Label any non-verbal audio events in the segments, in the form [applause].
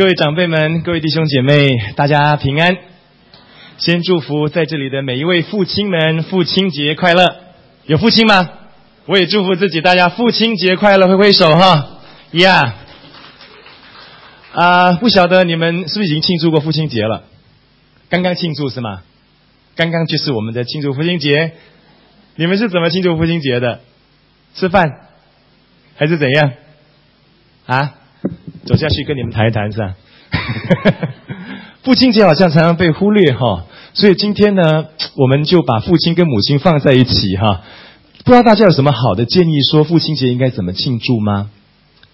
各位长辈们，各位弟兄姐妹，大家平安。先祝福在这里的每一位父亲们，父亲节快乐！有父亲吗？我也祝福自己，大家父亲节快乐！挥挥手哈，Yeah。啊，不晓得你们是不是已经庆祝过父亲节了？刚刚庆祝是吗？刚刚就是我们的庆祝父亲节。你们是怎么庆祝父亲节的？吃饭还是怎样？啊？走下去跟你们谈一谈是吧？[laughs] 父亲节好像常常被忽略哈，所以今天呢，我们就把父亲跟母亲放在一起哈。不知道大家有什么好的建议，说父亲节应该怎么庆祝吗？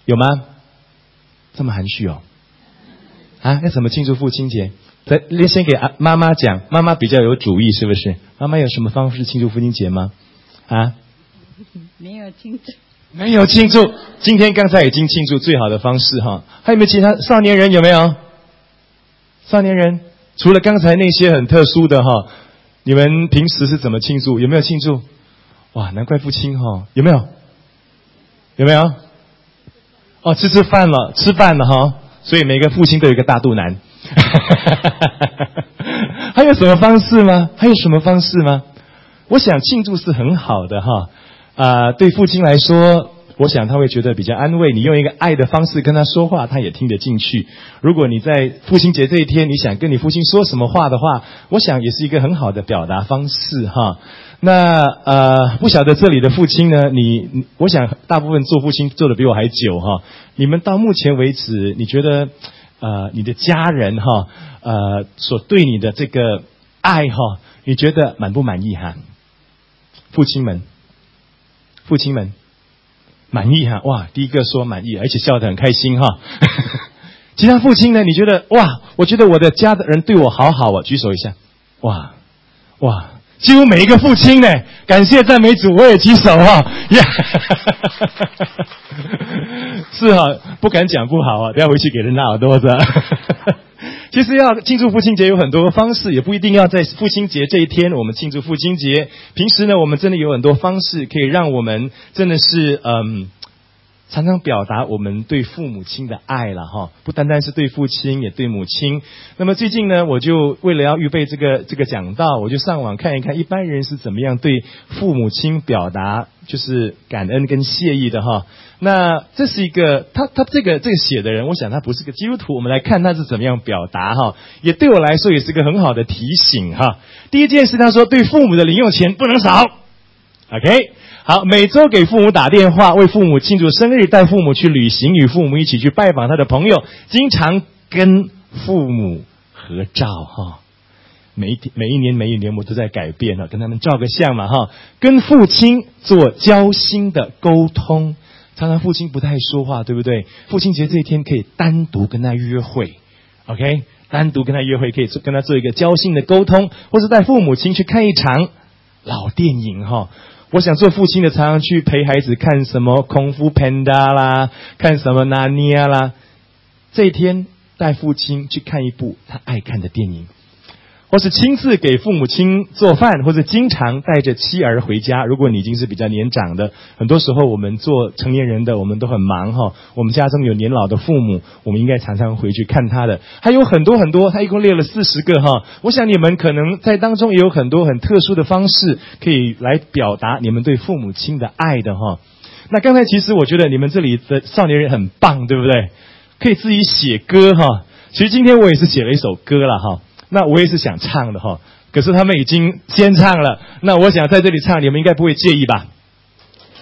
有吗？这么含蓄哦？啊，要怎么庆祝父亲节？在先给啊妈妈讲，妈妈比较有主意，是不是？妈妈有什么方式庆祝父亲节吗？啊？[laughs] 没有庆祝。没有庆祝，今天刚才已经庆祝最好的方式哈，还有没有其他少年人有没有？少年人除了刚才那些很特殊的哈，你们平时是怎么庆祝？有没有庆祝？哇，难怪父亲哈，有没有？有没有？哦，吃吃饭了，吃饭了哈，所以每个父亲都有一个大肚腩。[laughs] 还有什么方式吗？还有什么方式吗？我想庆祝是很好的哈。啊，对父亲来说，我想他会觉得比较安慰。你用一个爱的方式跟他说话，他也听得进去。如果你在父亲节这一天，你想跟你父亲说什么话的话，我想也是一个很好的表达方式哈。那呃，不晓得这里的父亲呢？你，我想大部分做父亲做的比我还久哈。你们到目前为止，你觉得呃，你的家人哈呃所对你的这个爱哈，你觉得满不满意哈？父亲们。父亲们满意哈哇，第一个说满意，而且笑得很开心哈。[laughs] 其他父亲呢？你觉得哇？我觉得我的家的人对我好好啊，举手一下。哇哇，几乎每一个父亲呢，感谢赞美主，我也举手哈。[laughs] 是哈，不敢讲不好啊，等下回去给人拉耳朵子。其实要庆祝父亲节有很多方式，也不一定要在父亲节这一天我们庆祝父亲节。平时呢，我们真的有很多方式可以让我们真的是嗯。常常表达我们对父母亲的爱了哈，不单单是对父亲，也对母亲。那么最近呢，我就为了要预备这个这个讲道，我就上网看一看一般人是怎么样对父母亲表达就是感恩跟谢意的哈。那这是一个他他这个这个写的人，我想他不是个基督徒，我们来看他是怎么样表达哈，也对我来说也是个很好的提醒哈。第一件事，他说对父母的零用钱不能少，OK。好，每周给父母打电话，为父母庆祝生日，带父母去旅行，与父母一起去拜访他的朋友，经常跟父母合照哈。每一天，每一年，每一年，我都在改变了，跟他们照个相嘛哈。跟父亲做交心的沟通，常常父亲不太说话，对不对？父亲节这一天可以单独跟他约会，OK，单独跟他约会，可以跟他做一个交心的沟通，或者带父母亲去看一场老电影哈。我想做父亲的，常常去陪孩子看什么《功夫 Panda》啦，看什么《纳尼亚》啦。这一天带父亲去看一部他爱看的电影。或是亲自给父母亲做饭，或者经常带着妻儿回家。如果你已经是比较年长的，很多时候我们做成年人的，我们都很忙哈。我们家中有年老的父母，我们应该常常回去看他的。还有很多很多，他一共列了四十个哈。我想你们可能在当中也有很多很特殊的方式，可以来表达你们对父母亲的爱的哈。那刚才其实我觉得你们这里的少年人很棒，对不对？可以自己写歌哈。其实今天我也是写了一首歌了哈。那我也是想唱的哈，可是他们已经先唱了，那我想在这里唱，你们应该不会介意吧？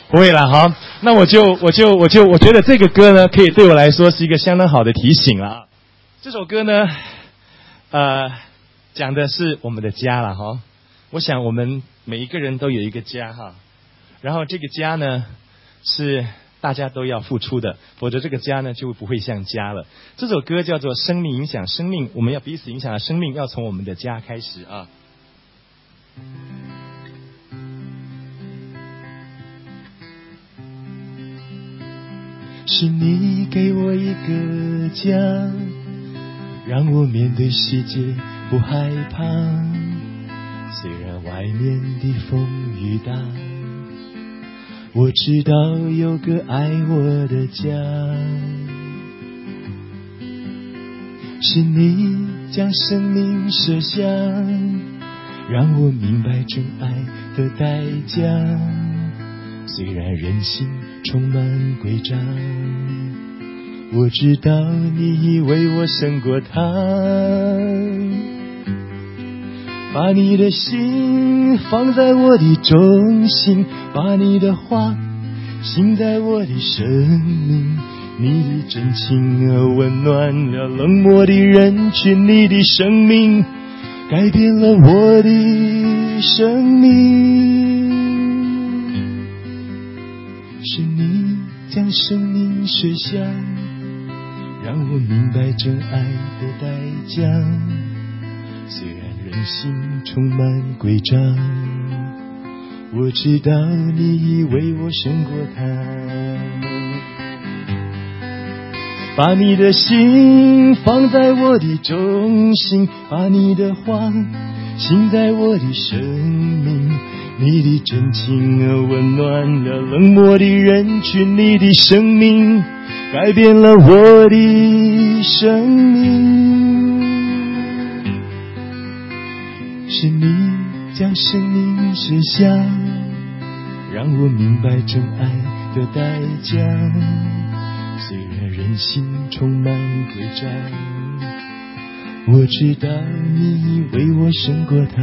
不会了哈，那我就我就我就我觉得这个歌呢，可以对我来说是一个相当好的提醒了。这首歌呢，呃，讲的是我们的家了哈。我想我们每一个人都有一个家哈，然后这个家呢是。大家都要付出的，否则这个家呢就不会像家了。这首歌叫做《生命影响生命》，我们要彼此影响生命，要从我们的家开始啊！是你给我一个家，让我面对世界不害怕，虽然外面的风雨大。我知道有个爱我的家，是你将生命舍下，让我明白真爱的代价。虽然人心充满诡诈，我知道你为我胜过他。把你的心放在我的中心，把你的话心在我的生命。你的真情，温暖了冷漠的人群。你的生命改变了我的生命。是你将生命写下，让我明白真爱的代价。虽然心充满诡诈，我知道你为我胜过他。把你的心放在我的中心，把你的话信在我的生命。你的真情啊，温暖了冷漠的人群。你的生命改变了我的生命。是你将生命写下，让我明白真爱的代价。虽然人心充满诡诈，我知道你为我胜过他。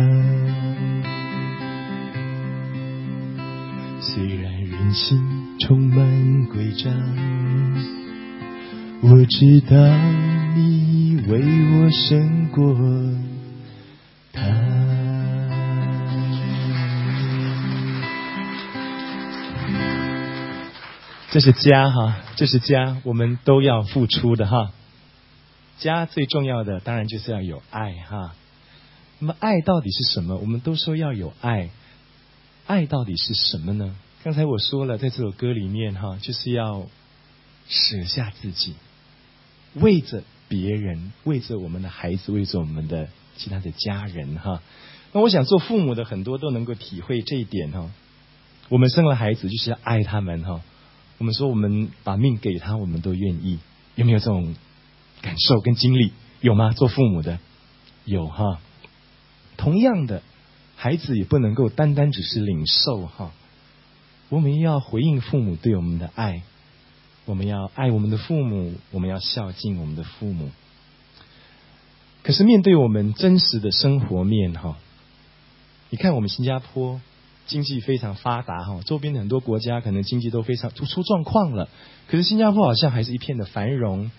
虽然人心充满诡诈，我知道你为我胜过他。这是家哈，这是家，我们都要付出的哈。家最重要的当然就是要有爱哈。那么爱到底是什么？我们都说要有爱，爱到底是什么呢？刚才我说了，在这首歌里面哈，就是要舍下自己，为着别人，为着我们的孩子，为着我们的其他的家人哈。那我想做父母的很多都能够体会这一点哈。我们生了孩子就是要爱他们哈。我们说，我们把命给他，我们都愿意。有没有这种感受跟经历？有吗？做父母的有哈。同样的，孩子也不能够单单只是领受哈。我们要回应父母对我们的爱，我们要爱我们的父母，我们要孝敬我们的父母。可是面对我们真实的生活面哈，你看我们新加坡。经济非常发达哈，周边的很多国家可能经济都非常出出状况了，可是新加坡好像还是一片的繁荣，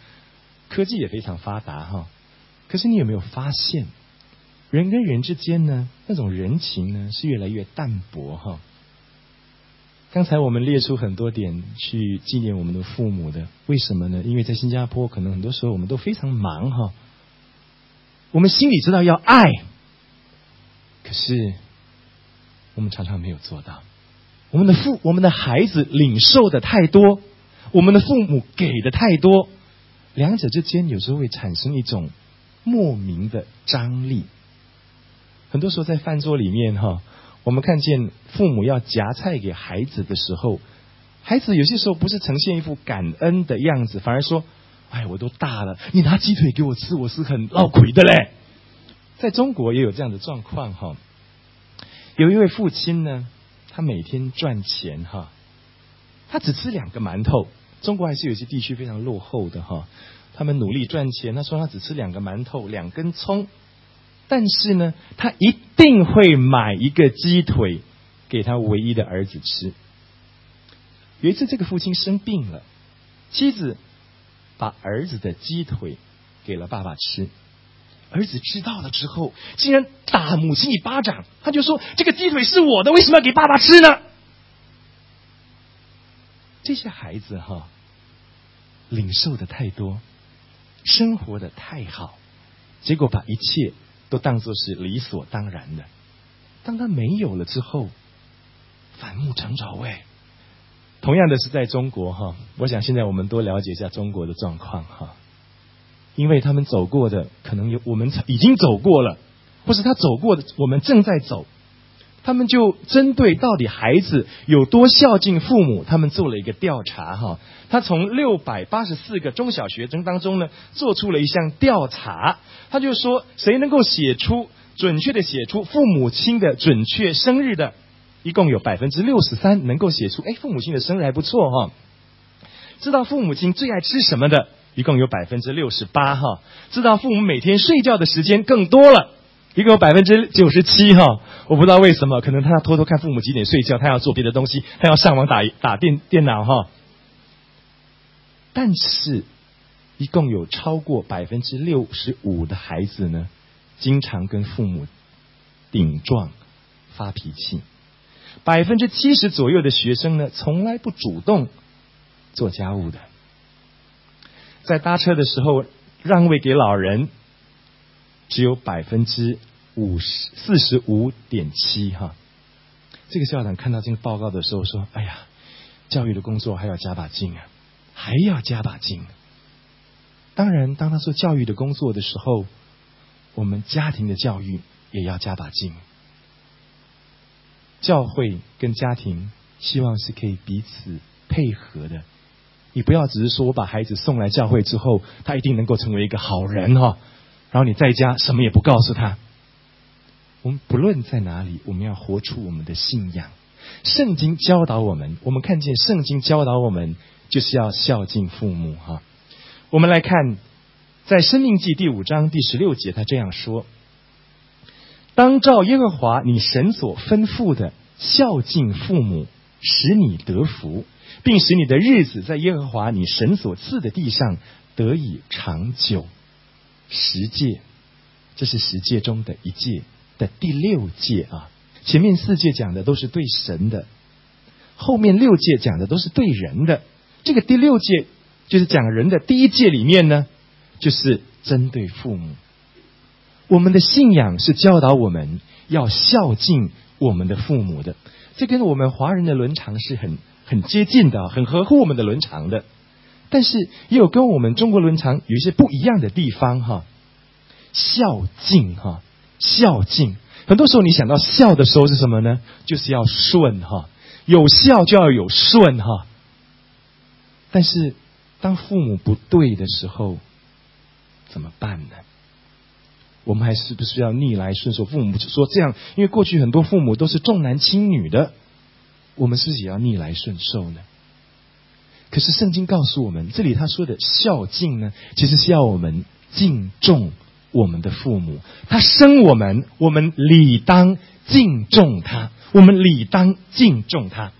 科技也非常发达哈。可是你有没有发现，人跟人之间呢，那种人情呢是越来越淡薄哈？刚才我们列出很多点去纪念我们的父母的，为什么呢？因为在新加坡可能很多时候我们都非常忙哈，我们心里知道要爱，可是。我们常常没有做到，我们的父、我们的孩子领受的太多，我们的父母给的太多，两者之间有时候会产生一种莫名的张力。很多时候在饭桌里面哈，我们看见父母要夹菜给孩子的时候，孩子有些时候不是呈现一副感恩的样子，反而说：“哎，我都大了，你拿鸡腿给我吃，我是很闹亏的嘞。”在中国也有这样的状况哈。有一位父亲呢，他每天赚钱哈，他只吃两个馒头。中国还是有些地区非常落后的哈，他们努力赚钱。他说他只吃两个馒头，两根葱，但是呢，他一定会买一个鸡腿给他唯一的儿子吃。有一次，这个父亲生病了，妻子把儿子的鸡腿给了爸爸吃。儿子知道了之后，竟然打母亲一巴掌。他就说：“这个鸡腿是我的，为什么要给爸爸吃呢？”这些孩子哈，领受的太多，生活的太好，结果把一切都当作是理所当然的。当他没有了之后，反目成仇哎。同样的是在中国哈，我想现在我们多了解一下中国的状况哈。因为他们走过的可能有我们已经走过了，或是他走过的我们正在走。他们就针对到底孩子有多孝敬父母，他们做了一个调查哈。他从六百八十四个中小学生当中呢，做出了一项调查，他就说谁能够写出准确的写出父母亲的准确生日的，一共有百分之六十三能够写出，哎，父母亲的生日还不错哈。知道父母亲最爱吃什么的，一共有百分之六十八哈。知道父母每天睡觉的时间更多了。一共百分之九十七哈，我不知道为什么，可能他要偷偷看父母几点睡觉，他要做别的东西，他要上网打打电电脑哈。但是，一共有超过百分之六十五的孩子呢，经常跟父母顶撞、发脾气。百分之七十左右的学生呢，从来不主动做家务的，在搭车的时候让位给老人。只有百分之五十四十五点七哈，这个校长看到这个报告的时候说：“哎呀，教育的工作还要加把劲啊，还要加把劲。”当然，当他说教育的工作的时候，我们家庭的教育也要加把劲。教会跟家庭希望是可以彼此配合的，你不要只是说我把孩子送来教会之后，他一定能够成为一个好人哈。然后你在家什么也不告诉他。我们不论在哪里，我们要活出我们的信仰。圣经教导我们，我们看见圣经教导我们，就是要孝敬父母哈。我们来看，在生命记第五章第十六节，他这样说：“当照耶和华你神所吩咐的孝敬父母，使你得福，并使你的日子在耶和华你神所赐的地上得以长久。”十诫，这是十诫中的一诫的第六诫啊。前面四诫讲的都是对神的，后面六诫讲的都是对人的。这个第六诫就是讲人的第一诫里面呢，就是针对父母。我们的信仰是教导我们要孝敬我们的父母的，这跟我们华人的伦常是很很接近的，很合乎我们的伦常的。但是也有跟我们中国伦常有一些不一样的地方哈，孝敬哈，孝敬，很多时候你想到孝的时候是什么呢？就是要顺哈，有孝就要有顺哈。但是当父母不对的时候，怎么办呢？我们还是不是要逆来顺受？父母说这样，因为过去很多父母都是重男轻女的，我们是不是也要逆来顺受呢？可是圣经告诉我们，这里他说的孝敬呢，其实是要我们敬重我们的父母。他生我们，我们理当敬重他，我们理当敬重他。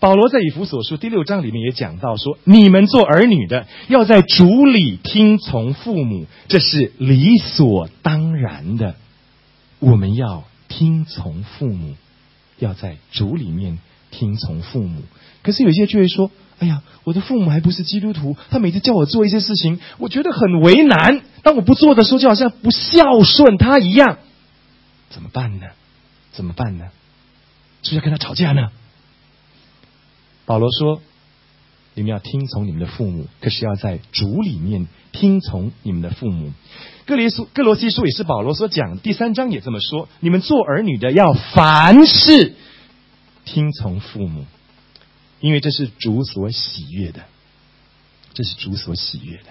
保罗在以弗所书第六章里面也讲到说，你们做儿女的要在主里听从父母，这是理所当然的。我们要听从父母，要在主里面听从父母。可是有些就会说。哎呀，我的父母还不是基督徒，他每次叫我做一些事情，我觉得很为难。当我不做的时候，就好像不孝顺他一样，怎么办呢？怎么办呢？是不是要跟他吵架呢？保罗说：“你们要听从你们的父母，可是要在主里面听从你们的父母。”哥罗苏哥罗西书也是保罗所讲，第三章也这么说：“你们做儿女的要凡事听从父母。”因为这是主所喜悦的，这是主所喜悦的。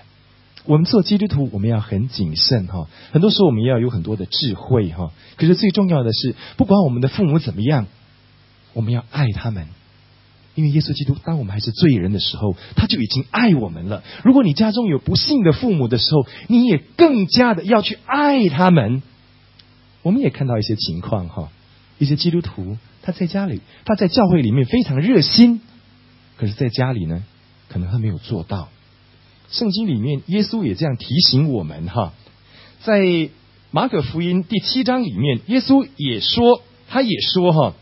我们做基督徒，我们要很谨慎哈。很多时候，我们要有很多的智慧哈。可是最重要的是，不管我们的父母怎么样，我们要爱他们。因为耶稣基督，当我们还是罪人的时候，他就已经爱我们了。如果你家中有不幸的父母的时候，你也更加的要去爱他们。我们也看到一些情况哈，一些基督徒他在家里，他在教会里面非常热心。可是，在家里呢，可能他没有做到。圣经里面，耶稣也这样提醒我们哈，在马可福音第七章里面，耶稣也说，他也说哈，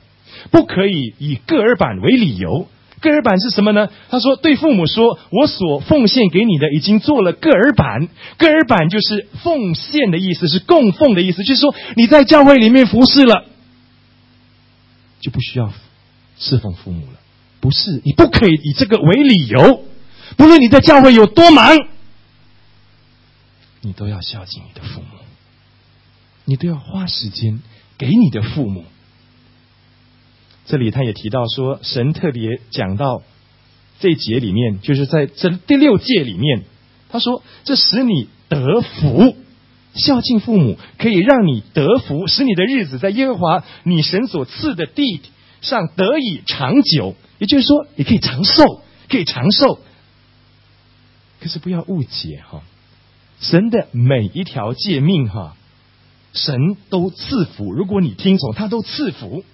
不可以以个儿板为理由。个儿板是什么呢？他说，对父母说，我所奉献给你的已经做了个儿板。个儿板就是奉献的意思，是供奉的意思，就是说你在教会里面服侍了，就不需要侍奉父母了。不是，你不可以以这个为理由。不论你在教会有多忙，你都要孝敬你的父母，你都要花时间给你的父母。这里他也提到说，神特别讲到这一节里面，就是在这第六诫里面，他说这使你得福，孝敬父母可以让你得福，使你的日子在耶和华你神所赐的地上得以长久。也就是说，你可以长寿，可以长寿。可是不要误解哈，神的每一条诫命哈，神都赐福。如果你听从，他都赐福。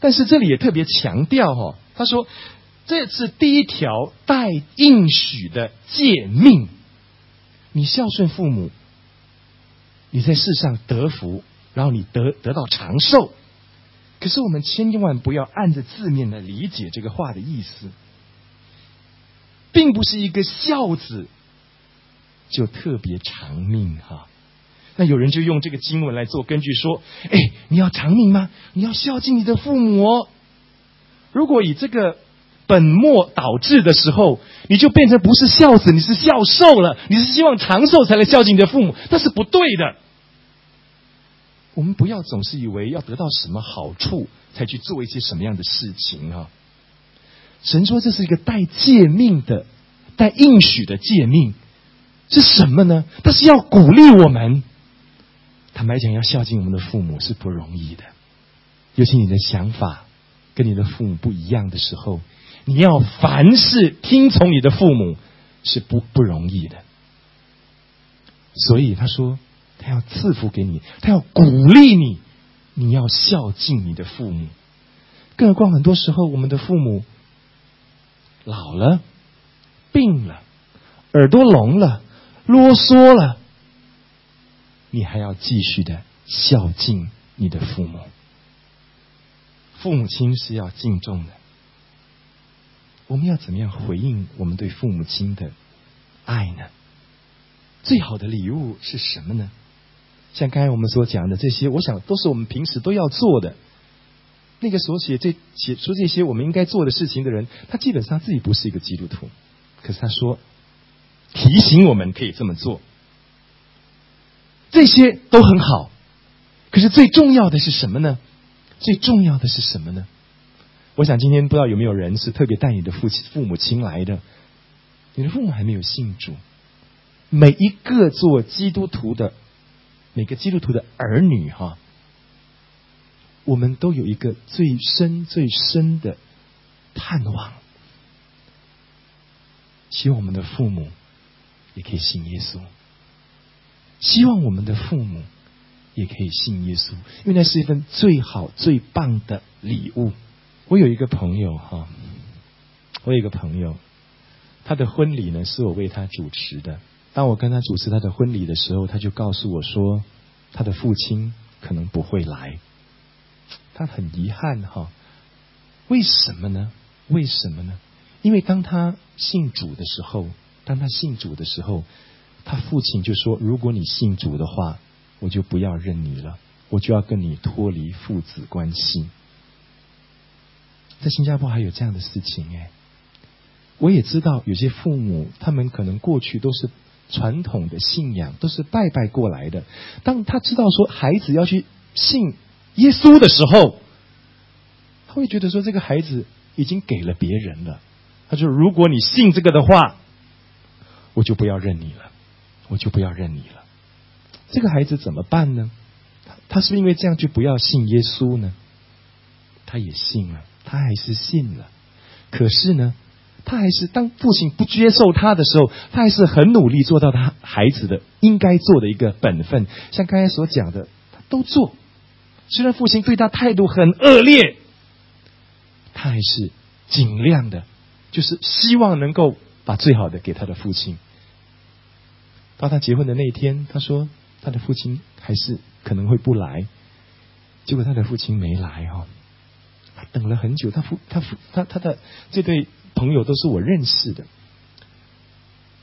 但是这里也特别强调哈，他说这是第一条带应许的诫命，你孝顺父母，你在世上得福，然后你得得到长寿。可是我们千万不要按着字面的理解这个话的意思，并不是一个孝子就特别长命哈。那有人就用这个经文来做根据，说：哎，你要长命吗？你要孝敬你的父母。如果以这个本末倒置的时候，你就变成不是孝子，你是孝寿了。你是希望长寿才来孝敬你的父母，那是不对的。我们不要总是以为要得到什么好处才去做一些什么样的事情啊！神说这是一个带诫命的、带应许的诫命，是什么呢？但是要鼓励我们。坦白讲，要孝敬我们的父母是不容易的，尤其你的想法跟你的父母不一样的时候，你要凡事听从你的父母是不不容易的。所以他说。他要赐福给你，他要鼓励你，你要孝敬你的父母。更何况很多时候，我们的父母老了、病了、耳朵聋了、啰嗦了，你还要继续的孝敬你的父母。父母亲是要敬重的，我们要怎么样回应我们对父母亲的爱呢？最好的礼物是什么呢？像刚才我们所讲的这些，我想都是我们平时都要做的。那个所写这写出这些我们应该做的事情的人，他基本上自己不是一个基督徒，可是他说提醒我们可以这么做，这些都很好。可是最重要的是什么呢？最重要的是什么呢？我想今天不知道有没有人是特别带你的父亲父母亲来的，你的父母还没有信主，每一个做基督徒的。每个基督徒的儿女哈，我们都有一个最深最深的盼望，希望我们的父母也可以信耶稣，希望我们的父母也可以信耶稣，因为那是一份最好最棒的礼物。我有一个朋友哈，我有一个朋友，他的婚礼呢是我为他主持的。当我跟他主持他的婚礼的时候，他就告诉我说，他的父亲可能不会来，他很遗憾哈。为什么呢？为什么呢？因为当他信主的时候，当他信主的时候，他父亲就说：“如果你信主的话，我就不要认你了，我就要跟你脱离父子关系。”在新加坡还有这样的事情哎，我也知道有些父母，他们可能过去都是。传统的信仰都是拜拜过来的。当他知道说孩子要去信耶稣的时候，他会觉得说这个孩子已经给了别人了。他说：“如果你信这个的话，我就不要认你了，我就不要认你了。”这个孩子怎么办呢？他是不是因为这样就不要信耶稣呢？他也信了，他还是信了。可是呢？他还是当父亲不接受他的时候，他还是很努力做到他孩子的应该做的一个本分。像刚才所讲的，他都做。虽然父亲对他态度很恶劣，他还是尽量的，就是希望能够把最好的给他的父亲。到他结婚的那一天，他说他的父亲还是可能会不来。结果他的父亲没来哦，等了很久。他父他父他他的这对。朋友都是我认识的，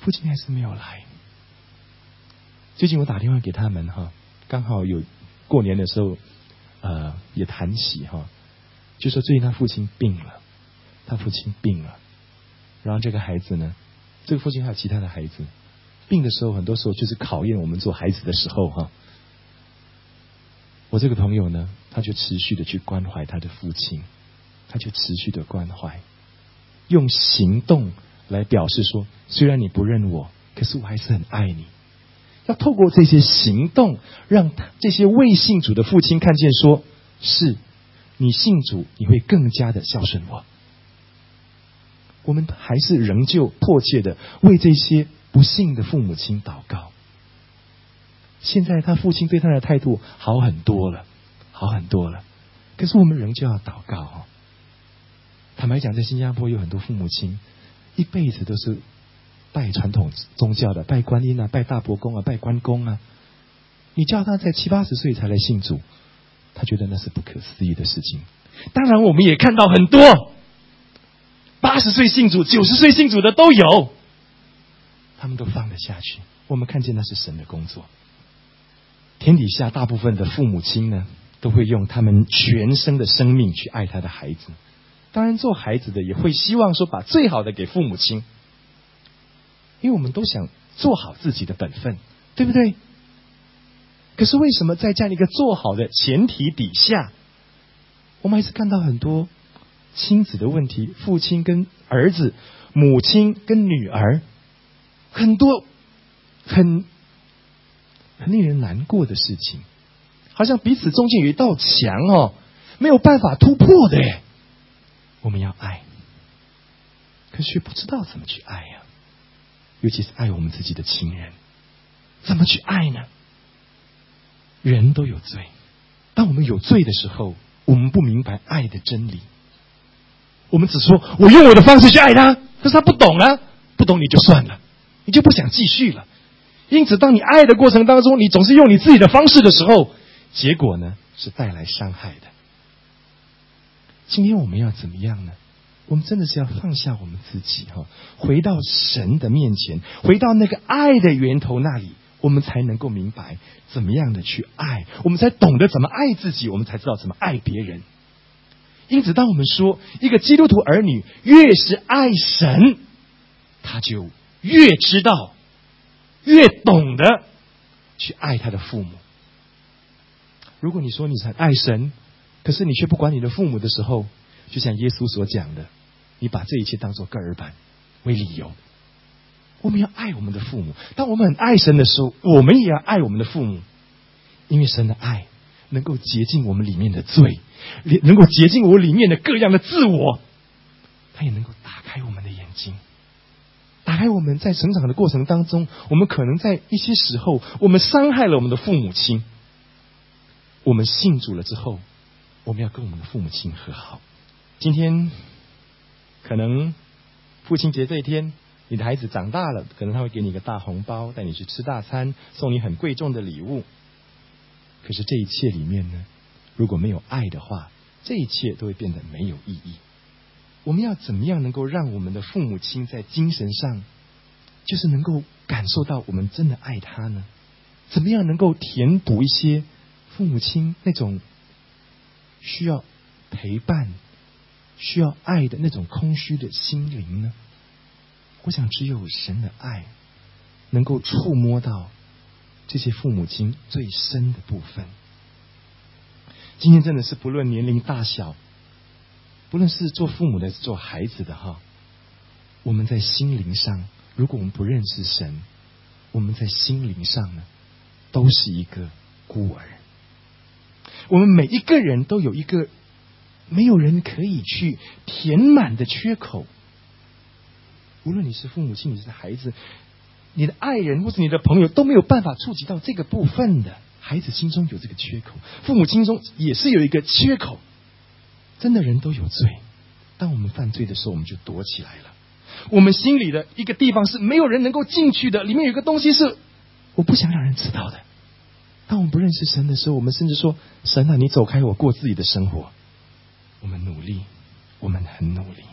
父亲还是没有来。最近我打电话给他们哈，刚好有过年的时候，呃，也谈起哈，就说最近他父亲病了，他父亲病了，然后这个孩子呢，这个父亲还有其他的孩子，病的时候很多时候就是考验我们做孩子的时候哈。我这个朋友呢，他就持续的去关怀他的父亲，他就持续的关怀，用行动来表示说，虽然你不认我，可是我还是很爱你。要透过这些行动，让这些未信主的父亲看见，说是你信主，你会更加的孝顺我。我们还是仍旧迫切的为这些不幸的父母亲祷告。现在他父亲对他的态度好很多了，好很多了。可是我们仍旧要祷告哦。坦白讲，在新加坡有很多父母亲一辈子都是拜传统宗教的，拜观音啊，拜大伯公啊，拜关公啊。你叫他在七八十岁才来信主，他觉得那是不可思议的事情。当然，我们也看到很多八十岁信主、九十岁信主的都有，他们都放得下去。我们看见那是神的工作。天底下大部分的父母亲呢，都会用他们全身的生命去爱他的孩子。当然，做孩子的也会希望说把最好的给父母亲，因为我们都想做好自己的本分，对不对？可是为什么在这样一个做好的前提底下，我们还是看到很多亲子的问题？父亲跟儿子，母亲跟女儿，很多很。很令人难过的事情，好像彼此中间有一道墙哦，没有办法突破的。我们要爱，可是却不知道怎么去爱呀。尤其是爱我们自己的亲人，怎么去爱呢？人都有罪，当我们有罪的时候，我们不明白爱的真理。我们只说我用我的方式去爱他，可是他不懂啊，不懂你就算了，你就不想继续了。因此，当你爱的过程当中，你总是用你自己的方式的时候，结果呢是带来伤害的。今天我们要怎么样呢？我们真的是要放下我们自己哈，回到神的面前，回到那个爱的源头那里，我们才能够明白怎么样的去爱，我们才懂得怎么爱自己，我们才知道怎么爱别人。因此，当我们说一个基督徒儿女越是爱神，他就越知道。越懂得去爱他的父母。如果你说你很爱神，可是你却不管你的父母的时候，就像耶稣所讲的，你把这一切当做个儿板为理由。我们要爱我们的父母，当我们很爱神的时候，我们也要爱我们的父母，因为神的爱能够洁净我们里面的罪，能够洁净我里面的各样的自我，他也能够打开我们的眼睛。打开我们在成长的过程当中，我们可能在一些时候，我们伤害了我们的父母亲。我们信主了之后，我们要跟我们的父母亲和好。今天可能父亲节这一天，你的孩子长大了，可能他会给你一个大红包，带你去吃大餐，送你很贵重的礼物。可是这一切里面呢，如果没有爱的话，这一切都会变得没有意义。我们要怎么样能够让我们的父母亲在精神上，就是能够感受到我们真的爱他呢？怎么样能够填补一些父母亲那种需要陪伴、需要爱的那种空虚的心灵呢？我想，只有神的爱能够触摸到这些父母亲最深的部分。今天真的是不论年龄大小。不论是做父母的，是做孩子的哈，我们在心灵上，如果我们不认识神，我们在心灵上呢，都是一个孤儿。我们每一个人都有一个没有人可以去填满的缺口。无论你是父母亲，你是孩子，你的爱人或是你的朋友，都没有办法触及到这个部分的。孩子心中有这个缺口，父母心中也是有一个缺口。真的人都有罪，当我们犯罪的时候，我们就躲起来了。我们心里的一个地方是没有人能够进去的，里面有个东西是我不想让人知道的。当我们不认识神的时候，我们甚至说：“神啊，你走开，我过自己的生活。”我们努力，我们很努力。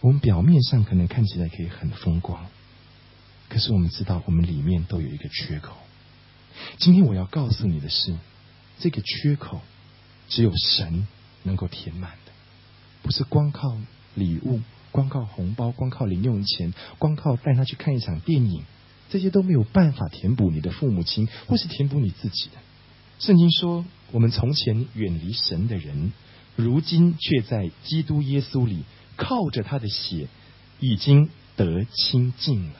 我们表面上可能看起来可以很风光，可是我们知道，我们里面都有一个缺口。今天我要告诉你的是，这个缺口只有神。能够填满的，不是光靠礼物、光靠红包、光靠零用钱、光靠带他去看一场电影，这些都没有办法填补你的父母亲，或是填补你自己的。圣经说，我们从前远离神的人，如今却在基督耶稣里靠着他的血，已经得清净了。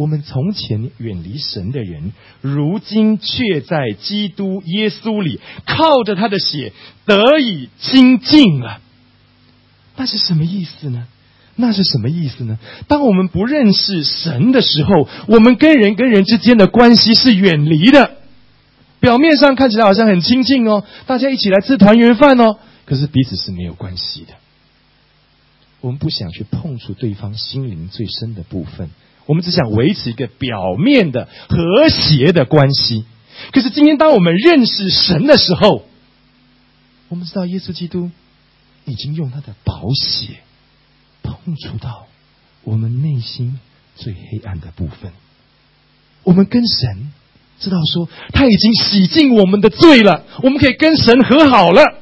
我们从前远离神的人，如今却在基督耶稣里靠着他的血得以清净了。那是什么意思呢？那是什么意思呢？当我们不认识神的时候，我们跟人跟人之间的关系是远离的。表面上看起来好像很亲近哦，大家一起来吃团圆饭哦，可是彼此是没有关系的。我们不想去碰触对方心灵最深的部分。我们只想维持一个表面的和谐的关系，可是今天当我们认识神的时候，我们知道耶稣基督已经用他的宝血碰触到我们内心最黑暗的部分。我们跟神知道说他已经洗净我们的罪了，我们可以跟神和好了。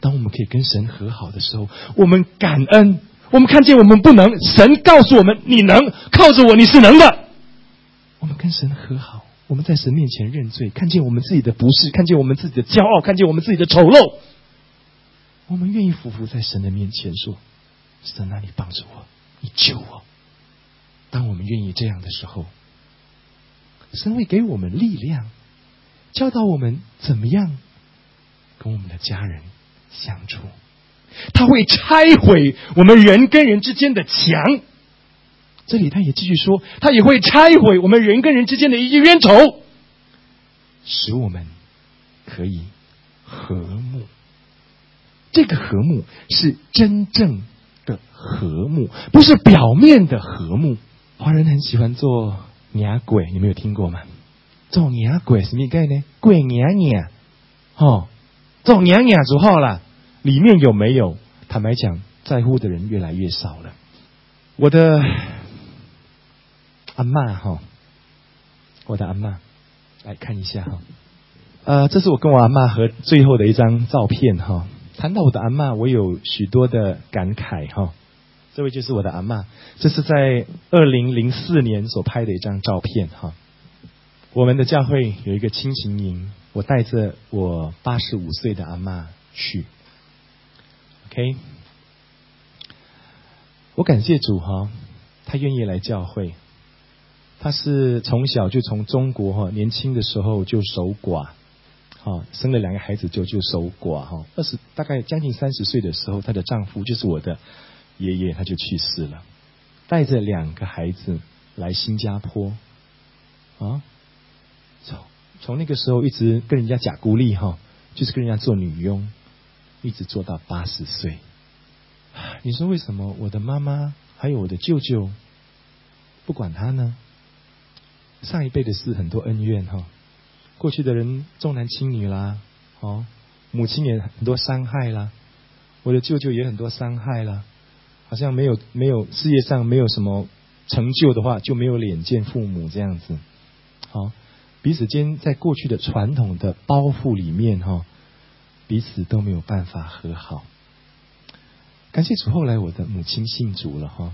当我们可以跟神和好的时候，我们感恩。我们看见我们不能，神告诉我们你能，靠着我你是能的。我们跟神和好，我们在神面前认罪，看见我们自己的不是，看见我们自己的骄傲，看见我们自己的丑陋。我们愿意匍匐在神的面前说：“神啊，你帮助我，你救我。”当我们愿意这样的时候，神会给我们力量，教导我们怎么样跟我们的家人相处。他会拆毁我们人跟人之间的墙。这里他也继续说，他也会拆毁我们人跟人之间的一些冤仇，使我们可以和睦。这个和睦是真正的和睦，不是表面的和睦。华人很喜欢做伢鬼，你们有听过吗？做伢鬼什么概念？鬼娘娘，哦，做娘娘就好了。里面有没有？坦白讲，在乎的人越来越少了。我的阿妈哈，我的阿妈，来看一下哈。呃，这是我跟我阿妈和最后的一张照片哈。谈到我的阿妈，我有许多的感慨哈。这位就是我的阿妈，这是在二零零四年所拍的一张照片哈。我们的教会有一个亲情营，我带着我八十五岁的阿妈去。OK，我感谢主哈，他愿意来教会。他是从小就从中国哈，年轻的时候就守寡，哈，生了两个孩子就就守寡哈。二十大概将近三十岁的时候，她的丈夫就是我的爷爷，他就去世了，带着两个孩子来新加坡，啊，从从那个时候一直跟人家假孤立哈，就是跟人家做女佣。一直做到八十岁，你说为什么我的妈妈还有我的舅舅不管他呢？上一辈的事很多恩怨哈，过去的人重男轻女啦，哦，母亲也很多伤害啦，我的舅舅也很多伤害啦，好像没有没有事业上没有什么成就的话，就没有脸见父母这样子，好，彼此间在过去的传统的包袱里面哈。彼此都没有办法和好。感谢主，后来我的母亲信主了哈。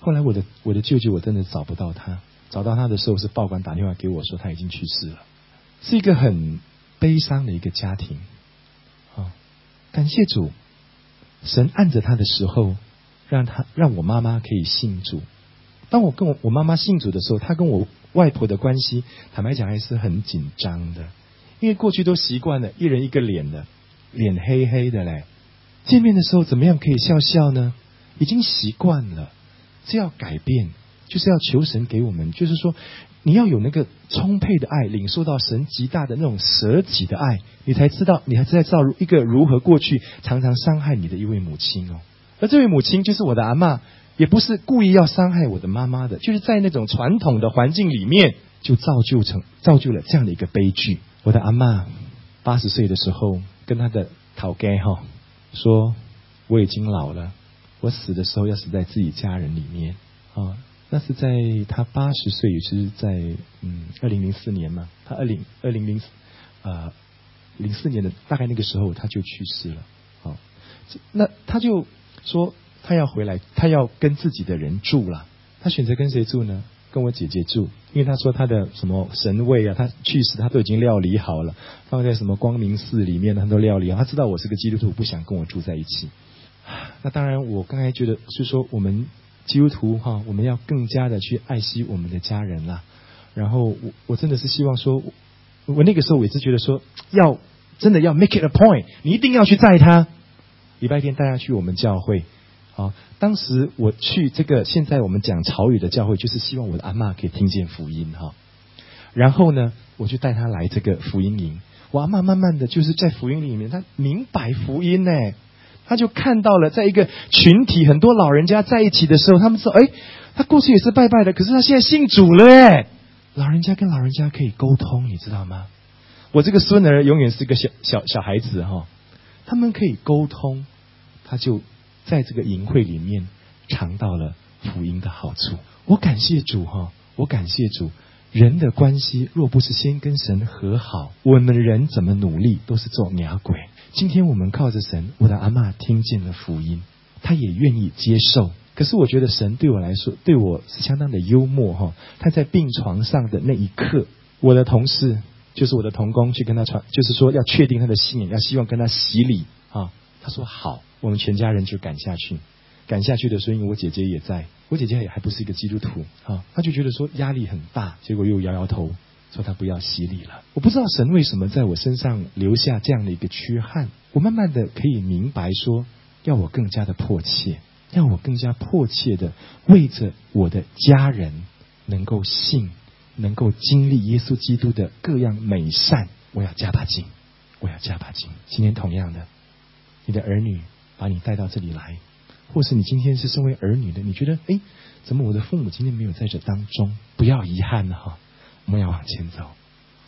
后来我的我的舅舅，我真的找不到他。找到他的时候，是报馆打电话给我说他已经去世了，是一个很悲伤的一个家庭。啊，感谢主，神按着他的时候，让他让我妈妈可以信主。当我跟我我妈妈信主的时候，他跟我外婆的关系，坦白讲还是很紧张的。因为过去都习惯了，一人一个脸的，脸黑黑的嘞。见面的时候怎么样可以笑笑呢？已经习惯了，这要改变，就是要求神给我们，就是说你要有那个充沛的爱，领受到神极大的那种舍己的爱，你才知道，你还在造一个如何过去常常伤害你的一位母亲哦。而这位母亲就是我的阿妈，也不是故意要伤害我的妈妈的，就是在那种传统的环境里面，就造就成造就了这样的一个悲剧。我的阿妈八十岁的时候，跟他的讨该哈说：“我已经老了，我死的时候要死在自己家人里面啊。”那是在他八十岁，也是在嗯二零零四年嘛。他二零二零零呃零四年的大概那个时候，他就去世了。好，那他就说他要回来，他要跟自己的人住了。他选择跟谁住呢？跟我姐姐住，因为他说他的什么神位啊，他去世他都已经料理好了，放在什么光明寺里面，他都料理好。他知道我是个基督徒，不想跟我住在一起。那当然，我刚才觉得是说我们基督徒哈，我们要更加的去爱惜我们的家人啦。然后我我真的是希望说，我那个时候我一直觉得说，要真的要 make it a point，你一定要去载他。礼拜天带他去我们教会。好，当时我去这个现在我们讲潮语的教会，就是希望我的阿妈可以听见福音哈。然后呢，我就带他来这个福音营。我阿妈慢慢的就是在福音里面，他明白福音呢，他就看到了，在一个群体很多老人家在一起的时候，他们说：“哎，他过去也是拜拜的，可是他现在信主了。”哎，老人家跟老人家可以沟通，你知道吗？我这个孙儿永远是个小小小孩子哈，他们可以沟通，他就。在这个淫会里面尝到了福音的好处，我感谢主哈，我感谢主。人的关系若不是先跟神和好，我们人怎么努力都是做哑鬼。今天我们靠着神，我的阿妈听见了福音，他也愿意接受。可是我觉得神对我来说，对我是相当的幽默哈。他在病床上的那一刻，我的同事就是我的同工去跟他传，就是说要确定他的信仰，要希望跟他洗礼啊。他说好。我们全家人就赶下去，赶下去的时候，因为我姐姐也在，我姐姐也还不是一个基督徒啊，他就觉得说压力很大，结果又摇摇头，说他不要洗礼了。我不知道神为什么在我身上留下这样的一个缺憾，我慢慢的可以明白说，要我更加的迫切，要我更加迫切的为着我的家人能够信，能够经历耶稣基督的各样美善，我要加把劲，我要加把劲。今天同样的，你的儿女。把你带到这里来，或是你今天是身为儿女的，你觉得哎，怎么我的父母今天没有在这当中？不要遗憾哈，我们要往前走，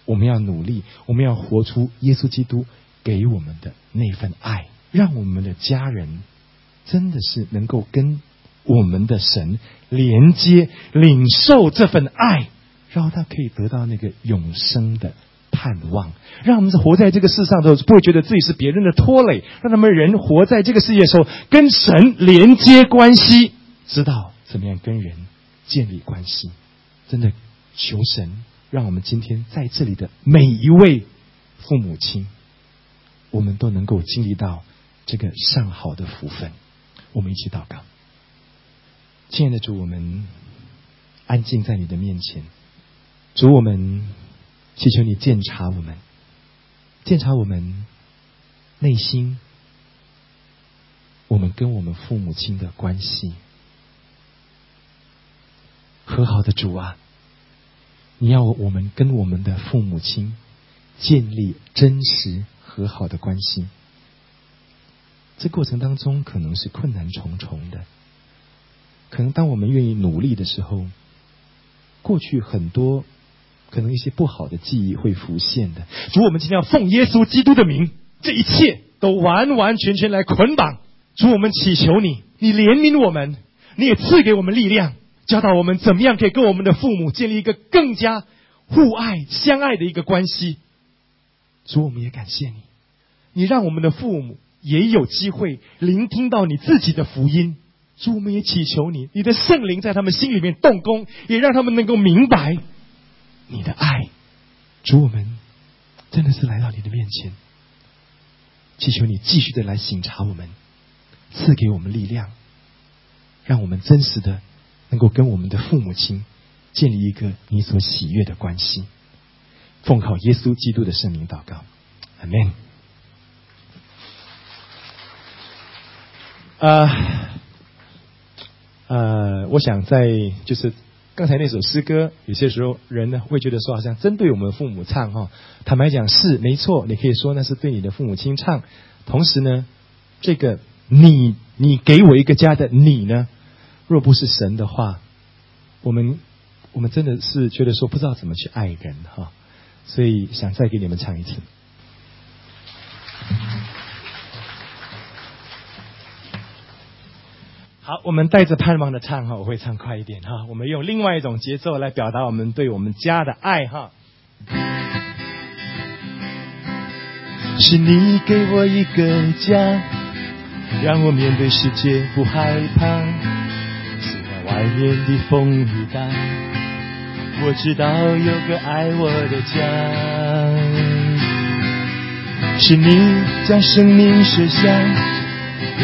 我们要努力，我们要活出耶稣基督给我们的那份爱，让我们的家人真的是能够跟我们的神连接，领受这份爱，然后他可以得到那个永生的。盼望，让我们活在这个世上的时候，不会觉得自己是别人的拖累。让他们人活在这个世界的时候，跟神连接关系，知道怎么样跟人建立关系。真的，求神让我们今天在这里的每一位父母亲，我们都能够经历到这个上好的福分。我们一起祷告，亲爱的主，我们安静在你的面前，主我们。祈求你鉴察我们，鉴察我们内心，我们跟我们父母亲的关系和好的主啊！你要我们跟我们的父母亲建立真实和好的关系，这过程当中可能是困难重重的，可能当我们愿意努力的时候，过去很多。可能一些不好的记忆会浮现的。主，我们今天要奉耶稣基督的名，这一切都完完全全来捆绑。主，我们祈求你，你怜悯我们，你也赐给我们力量，教导我们怎么样可以跟我们的父母建立一个更加互爱相爱的一个关系。主，我们也感谢你，你让我们的父母也有机会聆听到你自己的福音。主，我们也祈求你，你的圣灵在他们心里面动工，也让他们能够明白。你的爱，主我们真的是来到你的面前，祈求你继续的来醒察我们，赐给我们力量，让我们真实的能够跟我们的父母亲建立一个你所喜悦的关系。奉靠耶稣基督的圣名祷告，阿门。呃呃，我想在就是。刚才那首诗歌，有些时候人呢会觉得说，好像针对我们父母唱哈。坦白讲是没错，你可以说那是对你的父母亲唱。同时呢，这个你你给我一个家的你呢，若不是神的话，我们我们真的是觉得说不知道怎么去爱人哈。所以想再给你们唱一次。好，我们带着盼望的唱哈，我会唱快一点哈。我们用另外一种节奏来表达我们对我们家的爱哈。是你给我一个家，让我面对世界不害怕。虽然外面的风雨大，我知道有个爱我的家，是你将生命舍下，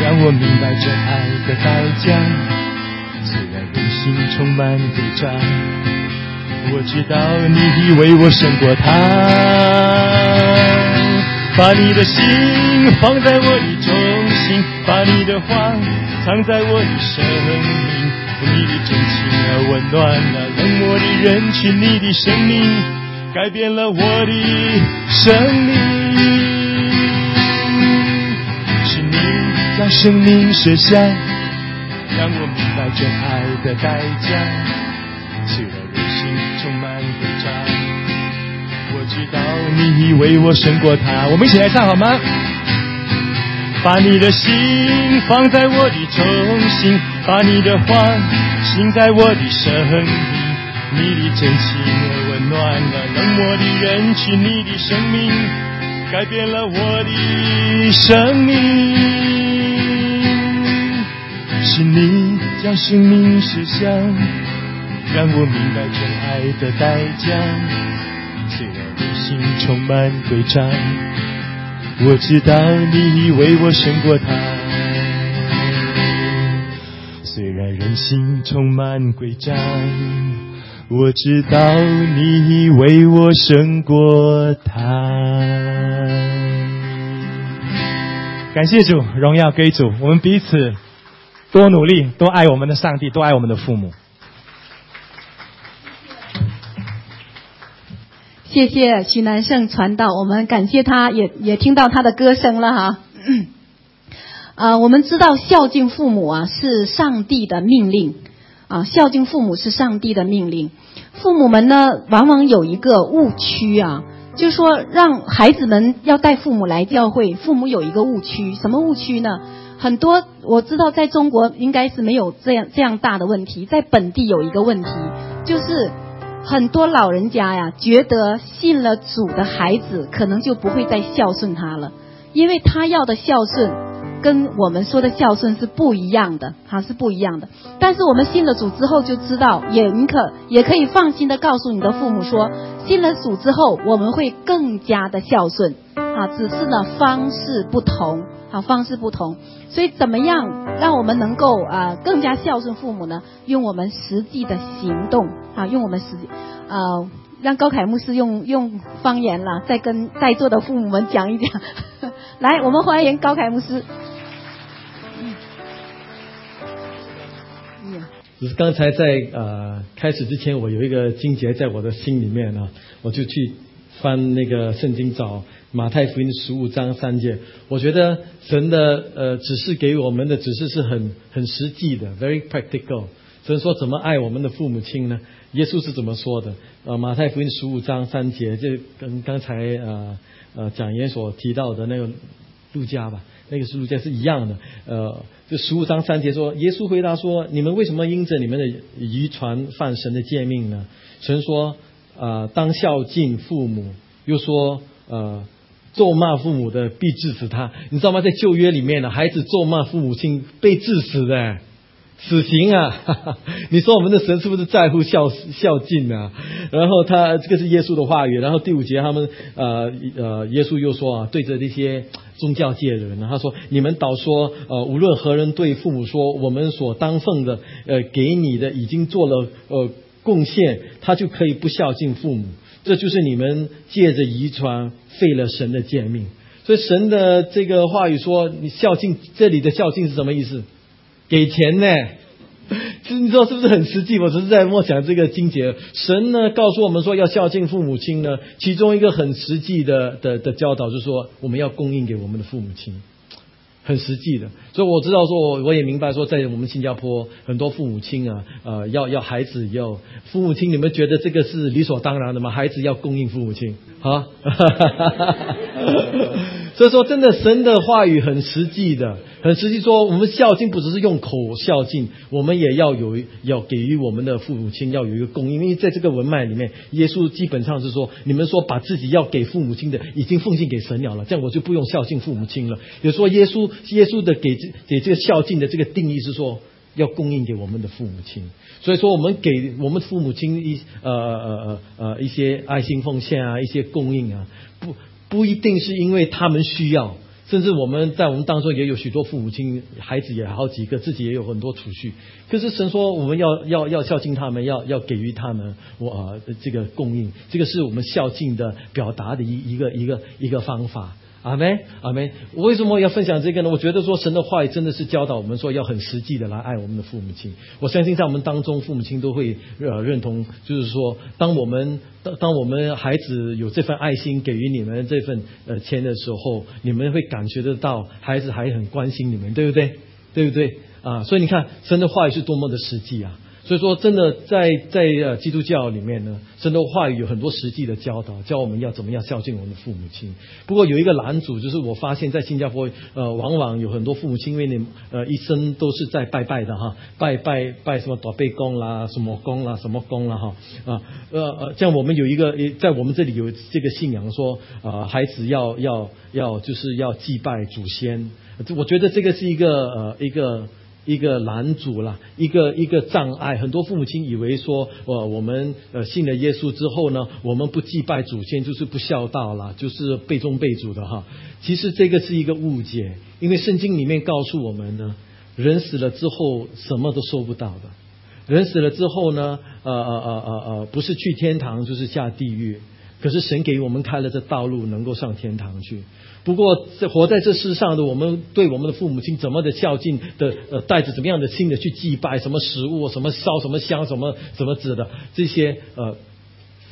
让我明白这爱的代价。虽然内心充满诡诈，我知道你已为我胜过他。把你的心放在我的中心，把你的话藏在我的生命。用你的真情啊，温暖了冷漠的人群，你的生命改变了我的生命。生命设想，让我明白真爱的代价。虽然人心充满诡诈，我知道你已为我胜过他。我们一起来唱好吗？把你的心放在我的中心，把你的话心在我的生命，你的真情温暖了冷漠的人群，你的生命改变了我的生命，是你将生命实现，让我明白真爱的代价，虽然内心充满诡诈。我知道你已为我胜过他，虽然人心充满诡诈。我知道你已为我胜过他。感谢主，荣耀归主。我们彼此多努力，多爱我们的上帝，多爱我们的父母。谢谢徐南胜传道，我们感谢他，也也听到他的歌声了哈。[clears throat] 啊，我们知道孝敬父母啊是上帝的命令啊，孝敬父母是上帝的命令。父母们呢，往往有一个误区啊，就是说让孩子们要带父母来教会，父母有一个误区，什么误区呢？很多我知道，在中国应该是没有这样这样大的问题，在本地有一个问题，就是。很多老人家呀，觉得信了主的孩子可能就不会再孝顺他了，因为他要的孝顺跟我们说的孝顺是不一样的，哈，是不一样的。但是我们信了主之后就知道，也你可也可以放心的告诉你的父母说，信了主之后我们会更加的孝顺，啊，只是呢方式不同。好方式不同，所以怎么样让我们能够啊更加孝顺父母呢？用我们实际的行动啊，用我们实际呃，让高凯牧师用用方言了，再跟在座的父母们讲一讲。[laughs] 来，我们欢迎高凯牧师。只是刚才在呃开始之前，我有一个经节在我的心里面啊，我就去翻那个圣经找。马太福音十五章三节，我觉得神的呃指示给我们的指示是很很实际的，very practical。神说怎么爱我们的父母亲呢？耶稣是怎么说的？呃，马太福音十五章三节，就跟刚才呃呃讲员所提到的那个路加吧，那个是路加是一样的。呃，这十五章三节说，耶稣回答说：你们为什么因着你们的遗传犯神的诫命呢？神说：啊，当孝敬父母。又说：呃。咒骂父母的必致死他，你知道吗？在旧约里面呢，孩子咒骂父母亲被致死的，死刑啊！[laughs] 你说我们的神是不是在乎孝孝敬啊？然后他这个是耶稣的话语，然后第五节他们呃呃，耶稣又说啊，对着那些宗教界的人，他说：你们倒说呃，无论何人对父母说，我们所当奉的呃给你的已经做了呃贡献，他就可以不孝敬父母。这就是你们借着遗传废了神的诫命，所以神的这个话语说，你孝敬这里的孝敬是什么意思？给钱呢？[laughs] 你知道是不是很实际？我只是在默想这个经节。神呢告诉我们说要孝敬父母亲呢，其中一个很实际的的的教导就是说，我们要供应给我们的父母亲。很实际的，所以我知道说，我我也明白说，在我们新加坡很多父母亲啊，呃，要要孩子要父母亲，你们觉得这个是理所当然的吗？孩子要供应父母亲，啊，[laughs] 所以说真的，神的话语很实际的。很实际说，我们孝敬不只是用口孝敬，我们也要有要给予我们的父母亲要有一个供应。因为在这个文脉里面，耶稣基本上是说，你们说把自己要给父母亲的已经奉献给神了了，这样我就不用孝敬父母亲了。也说耶稣耶稣的给给这个孝敬的这个定义是说，要供应给我们的父母亲。所以说，我们给我们父母亲一呃呃呃呃一些爱心奉献啊，一些供应啊，不不一定是因为他们需要。甚至我们在我们当中也有许多父母亲，孩子也好几个，自己也有很多储蓄。可是神说，我们要要要孝敬他们，要要给予他们我这个供应，这个是我们孝敬的表达的一一个一个一个方法。阿门，阿门。我为什么要分享这个呢？我觉得说神的话语真的是教导我们说要很实际的来爱我们的父母亲。我相信在我们当中，父母亲都会呃认同，就是说，当我们当当我们孩子有这份爱心给予你们这份呃钱的时候，你们会感觉得到孩子还很关心你们，对不对？对不对？啊，所以你看神的话语是多么的实际啊。所以说，真的在在呃基督教里面呢，神的话语有很多实际的教导，教我们要怎么样孝敬我们的父母亲。不过有一个难主，就是我发现，在新加坡呃，往往有很多父母亲，因为你呃一生都是在拜拜的哈，拜拜拜什么大悲公啦，什么公啦，什么公啦哈啊呃呃，像我们有一个在我们这里有这个信仰说啊，孩子要要要就是要祭拜祖先，我觉得这个是一个呃一个。一个拦阻了，一个一个障碍。很多父母亲以为说，呃，我们呃信了耶稣之后呢，我们不祭拜祖先就是不孝道了，就是背宗背祖的哈。其实这个是一个误解，因为圣经里面告诉我们呢，人死了之后什么都收不到的。人死了之后呢，呃呃呃呃呃，不是去天堂就是下地狱。可是神给我们开了这道路，能够上天堂去。不过，在活在这世上的我们，对我们的父母亲怎么的孝敬的，呃，带着怎么样的心的去祭拜，什么食物，什么烧什么香，什么什么子的这些，呃。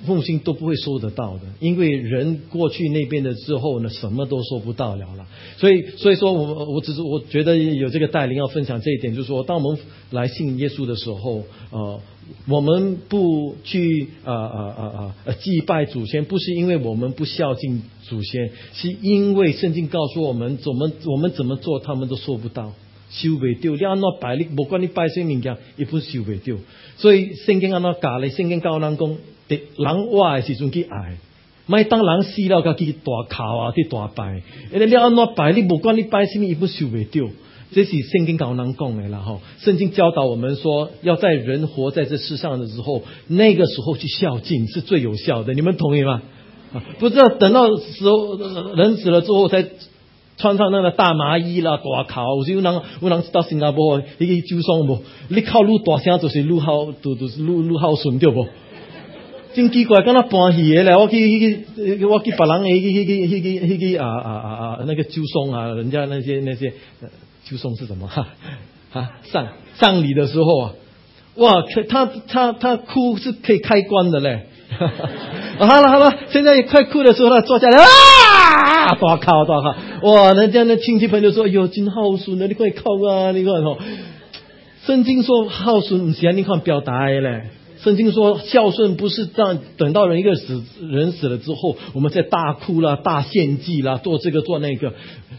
父母亲都不会收得到的，因为人过去那边的之后呢，什么都收不到了了。所以，所以说我我只是我觉得有这个带领要分享这一点，就是说，当我们来信耶稣的时候，呃，我们不去啊啊啊啊祭拜祖先，不是因为我们不孝敬祖先，是因为圣经告诉我们，怎么我们怎么做，他们都做不到，修不掉。你按那拜你，不管你拜什么物件，一般收不掉。所以圣经按那教咧，圣经教人讲。人活的时阵去爱，咪当人死了，佢去大哭啊，去大拜。你你安怎拜？你不管你拜什么，伊不受袂掉。这是圣经教人讲的啦，吼。圣经教导我们说，要在人活在这世上的时候，那个时候去孝敬是最有效的。你们同意吗？啊，不知道等到时候人死了之后，才穿上那个大麻衣啦，大哭。有人有人到新加坡，一个就丧不？你靠路大声，就是路好，都都是愈愈好顺对不？真奇怪，跟他搬戏的嘞！我去去，我去别人去去去去去去啊啊啊啊！那个祝颂啊，人家那些那些祝颂是什么？哈 [laughs] 啊丧葬礼的时候啊，哇！他他他哭是可以开关的嘞！[laughs] 好了好了，现在快哭的时候了，坐下来啊！大靠大靠！哇！人家那亲戚朋友说：“哟，真孝顺啊！你快靠啊！你看哦，圣经说孝顺不是你看表达的嘞。”圣经说孝顺不是让等到人一个死人死了之后，我们在大哭啦、大献祭啦、做这个做那个。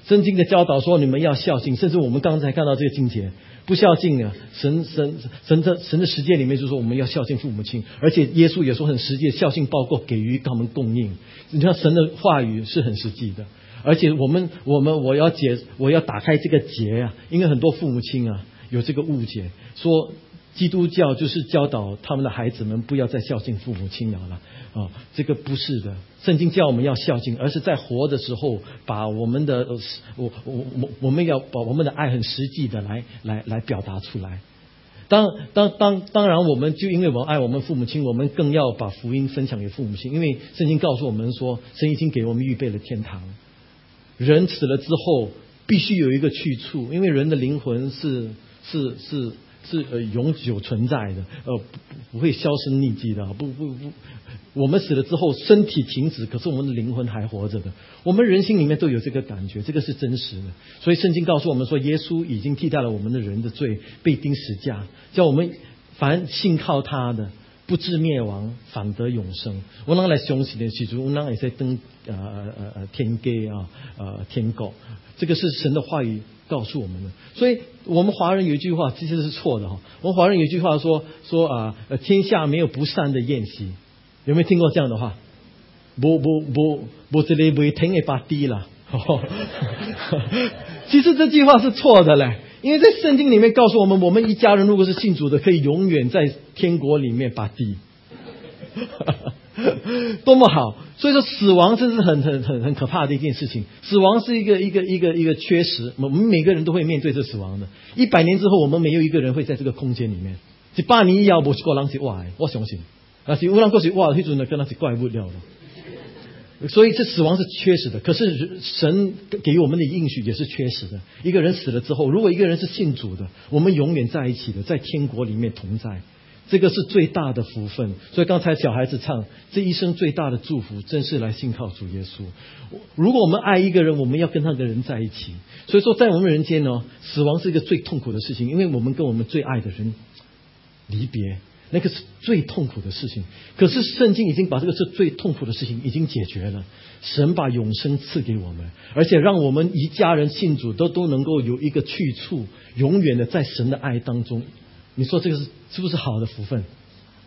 圣经的教导说你们要孝敬，甚至我们刚才看到这个经节，不孝敬啊，神神神的神的世界里面就说我们要孝敬父母亲，而且耶稣也说很实际，孝敬包括给予他们供应。你看神的话语是很实际的，而且我们我们我要解我要打开这个结啊，因为很多父母亲啊有这个误解说。基督教就是教导他们的孩子们不要再孝敬父母亲了了啊，这个不是的。圣经教我们要孝敬，而是在活的时候把我们的我我我我们要把我们的爱很实际的来来来表达出来。当当当当然，我们就因为我们爱我们父母亲，我们更要把福音分享给父母亲，因为圣经告诉我们说，神已经给我们预备了天堂。人死了之后必须有一个去处，因为人的灵魂是是是。是呃永久存在的，呃不不会销声匿迹的，不不不，我们死了之后身体停止，可是我们的灵魂还活着的，我们人心里面都有这个感觉，这个是真实的。所以圣经告诉我们说，耶稣已经替代了我们的人的罪，被钉十架，叫我们凡信靠他的。不至灭亡，反得永生。我啷来相信的时阵，我啷也在登呃呃呃天阶啊呃天国。这个是神的话语告诉我们的。所以我们华人有一句话其实是错的哈。我们华人有一句话说说啊，天下没有不散的宴席。有没有听过这样的话？不不不不，这里不会停一把低了。[laughs] 其实这句话是错的嘞。因为在圣经里面告诉我们，我们一家人如果是信主的，可以永远在天国里面把低。[laughs] 多么好！所以说，死亡真是很很很很可怕的一件事情。死亡是一个一个一个一个缺失，我们每个人都会面对这死亡的。一百年之后，我们没有一个人会在这个空间里面。一百年以后，不是过人是哇，我相信。那是有人过去哇，那阵的，跟那是怪物了。所以，这死亡是缺失的。可是，神给我们的应许也是缺失的。一个人死了之后，如果一个人是信主的，我们永远在一起的，在天国里面同在。这个是最大的福分，所以刚才小孩子唱这一生最大的祝福，真是来信靠主耶稣。如果我们爱一个人，我们要跟那个人在一起。所以说，在我们人间呢，死亡是一个最痛苦的事情，因为我们跟我们最爱的人离别，那个是最痛苦的事情。可是圣经已经把这个是最痛苦的事情已经解决了，神把永生赐给我们，而且让我们一家人信主都都能够有一个去处，永远的在神的爱当中。你说这个是是不是好的福分？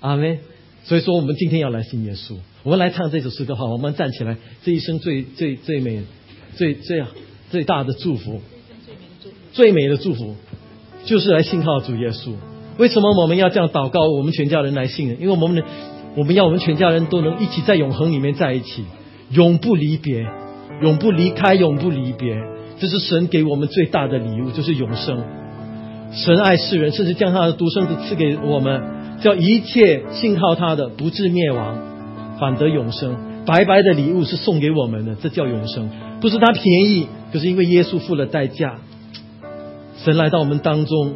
阿门。所以说，我们今天要来信耶稣，我们来唱这首诗歌。好，我们站起来，这一生最最最美、最最最大的祝福，最美的祝福，就是来信靠主耶稣。为什么我们要这样祷告？我们全家人来信呢？因为我们我们要我们全家人都能一起在永恒里面在一起，永不离别，永不离开，永不离别。这是神给我们最大的礼物，就是永生。神爱世人，甚至将他的独生子赐给我们，叫一切信靠他的不至灭亡，反得永生。白白的礼物是送给我们的，这叫永生。不是他便宜，可是因为耶稣付了代价。神来到我们当中，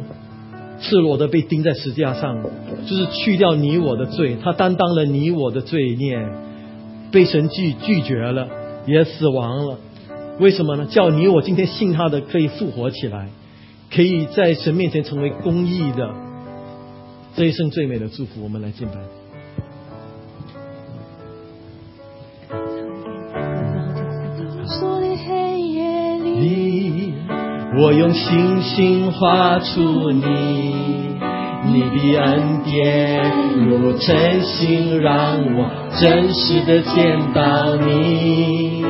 赤裸的被钉在石架上，就是去掉你我的罪。他担当了你我的罪孽，被神拒拒绝了，也死亡了。为什么呢？叫你我今天信他的可以复活起来。可以在神面前成为公义的这一生最美的祝福，我们来敬拜。我用星星画出你，你的恩典如真心，让我真实的见到你，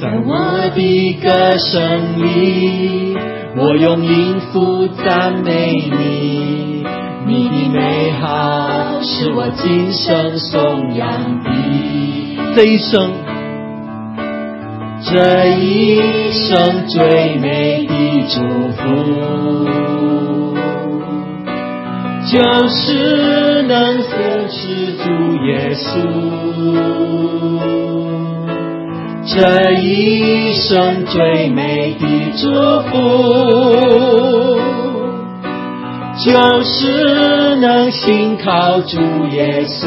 在我的歌声里。我用音符赞美你，你的美好是我今生颂扬的。这一生，这一生最美的祝福，就是能扶持主耶稣。这一生最美的祝福，就是能信靠主耶稣，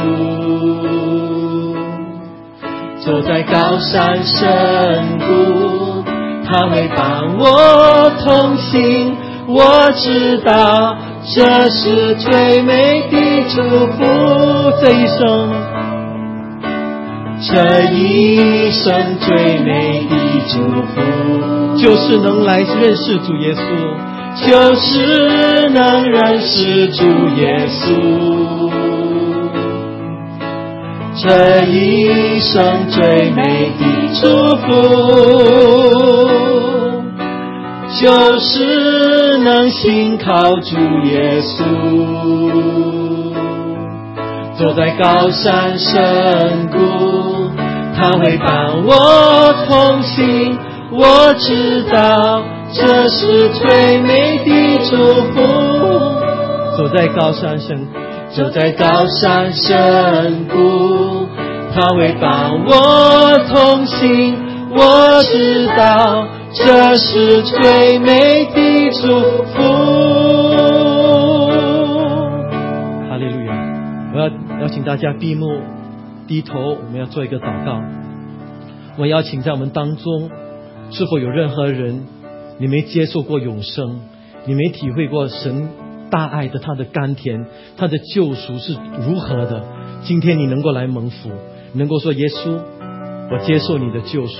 走在高山深谷，他会伴我同行。我知道这是最美的祝福，这一生。这一生最美的祝福，就是能来认识主耶稣，就是能认识主耶稣。这一生最美的祝福，就是能信靠主耶稣。走在高山深谷，他会伴我同行。我知道这是最美的祝福。走在高山深，走在高山深谷，他会伴我同行。我知道这是最美的祝福。请大家闭目低头，我们要做一个祷告。我邀请在我们当中，是否有任何人，你没接受过永生，你没体会过神大爱的他的甘甜，他的救赎是如何的？今天你能够来蒙福，能够说耶稣，我接受你的救赎。